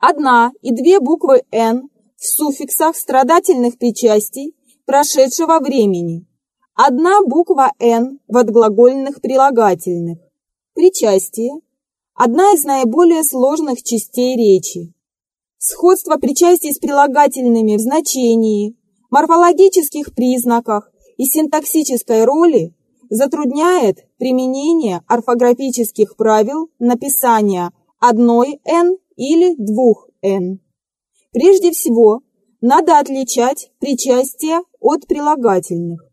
Одна и две буквы «н» в суффиксах страдательных причастий прошедшего времени. Одна буква «н» в отглагольных прилагательных. Причастие – одна из наиболее сложных частей речи. Сходство причастий с прилагательными в значении, морфологических признаках и синтаксической роли затрудняет применение орфографических правил написания одной «н» или двух «н». Прежде всего, надо отличать причастие от прилагательных.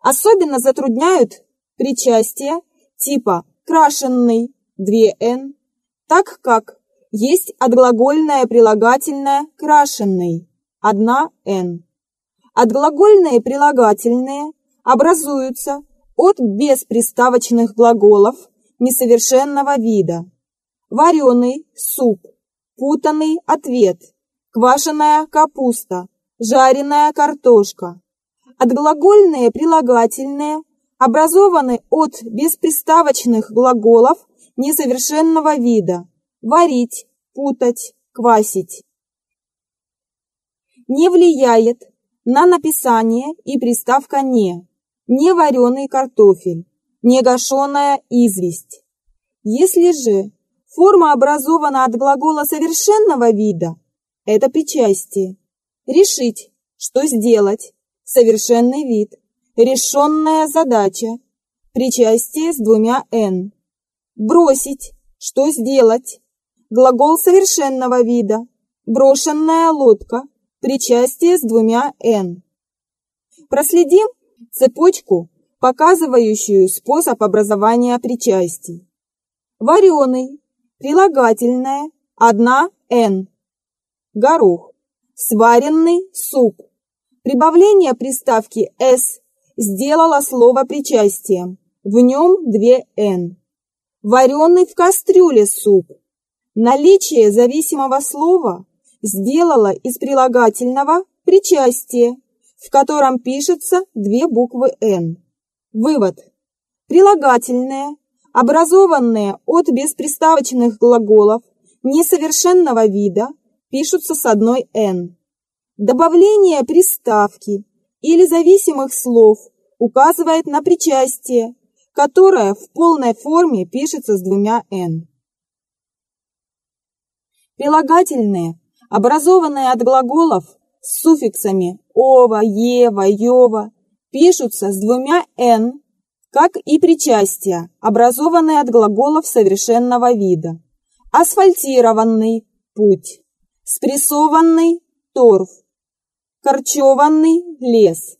Особенно затрудняют причастия типа «крашенный» 2«н», так как есть отглагольное прилагательное «крашенный» 1«н». Отглагольные прилагательные образуются от бесприставочных глаголов несовершенного вида. Вареный суп, путанный ответ, квашеная капуста, жареная картошка. Отглагольные прилагательные образованы от бесприставочных глаголов несовершенного вида варить, путать, квасить. Не влияет на написание и приставка «не», не вареный картофель, не гашеная известь. Если же форма образована от глагола совершенного вида, это причастие. Решить, что сделать, совершенный вид, решенная задача, причастие с двумя «н». Бросить, что сделать, глагол совершенного вида, брошенная лодка, причастие с двумя «н». Проследим цепочку, показывающую способ образования причастий. Вареный, прилагательное, одна «н». Горох, сваренный суп. Прибавление приставки «с» сделало слово причастием, в нем две «н». Вареный в кастрюле суп. Наличие зависимого слова сделало из прилагательного причастие, в котором пишется две буквы «н». Вывод. Прилагательные, образованные от бесприставочных глаголов несовершенного вида, пишутся с одной «н». Добавление приставки или зависимых слов указывает на причастие, которое в полной форме пишется с двумя «н». Прилагательные, образованные от глаголов с суффиксами «ова», «ева», «ева», пишутся с двумя «н», как и причастия, образованные от глаголов совершенного вида. Асфальтированный – путь, спрессованный – торф, корчеванный – лес.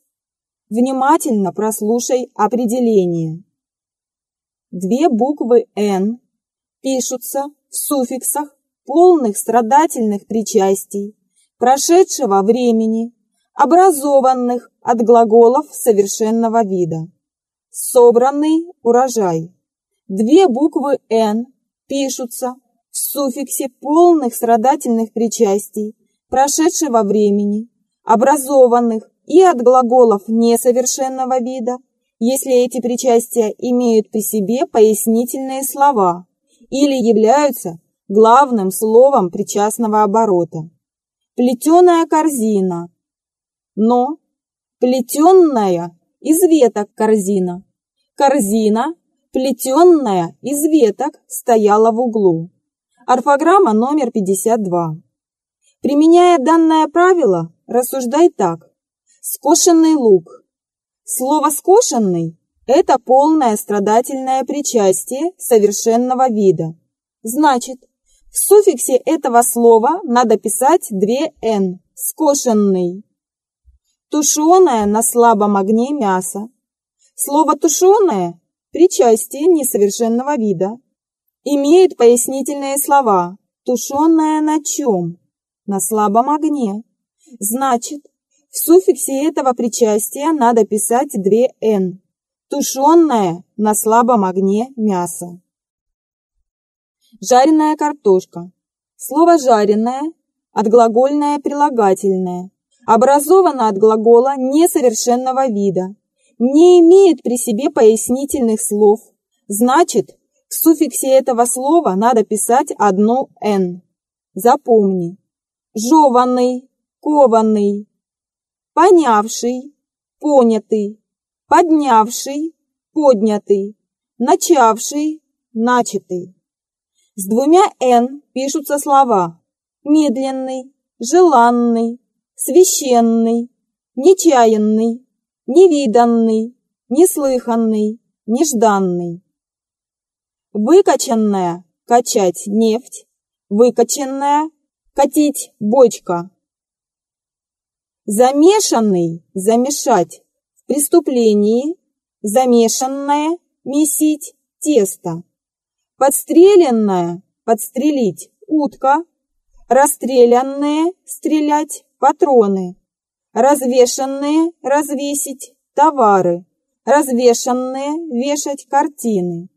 Внимательно прослушай определение. Две буквы «н» пишутся в суффиксах полных страдательных причастий, прошедшего времени, образованных от глаголов совершенного вида. Собранный урожай. Две буквы «н» пишутся в суффиксе полных страдательных причастий, прошедшего времени, образованных и от глаголов несовершенного вида, если эти причастия имеют при себе пояснительные слова или являются главным словом причастного оборота. Плетеная корзина. Но плетенная из веток корзина. Корзина, плетенная из веток, стояла в углу. Орфограмма номер 52. Применяя данное правило, рассуждай так. Скошенный лук. Слово «скошенный» – это полное страдательное причастие совершенного вида. Значит, в суффиксе этого слова надо писать две «н» – скошенный. Тушеное на слабом огне мясо. Слово «тушеное» – причастие несовершенного вида. Имеет пояснительные слова «тушеное на чем?» На слабом огне. Значит, в суффиксе этого причастия надо писать две «н». Тушеное на слабом огне мясо. Жареная картошка. Слово «жареная» от глагольное прилагательное. Образовано от глагола несовершенного вида. Не имеет при себе пояснительных слов. Значит, в суффиксе этого слова надо писать одну «н». Запомни. Жеванный, кованный, понявший, понятый, поднявший, поднятый, начавший, начатый. С двумя «н» пишутся слова медленный, желанный, священный, нечаянный, невиданный, неслыханный, нежданный. Выкачанная – качать нефть, выкачанная – катить бочка. Замешанный – замешать в преступлении, замешанное – месить тесто. Подстреленная – подстрелить утка, расстрелянные – стрелять патроны, развешанные – развесить товары, развешанные – вешать картины.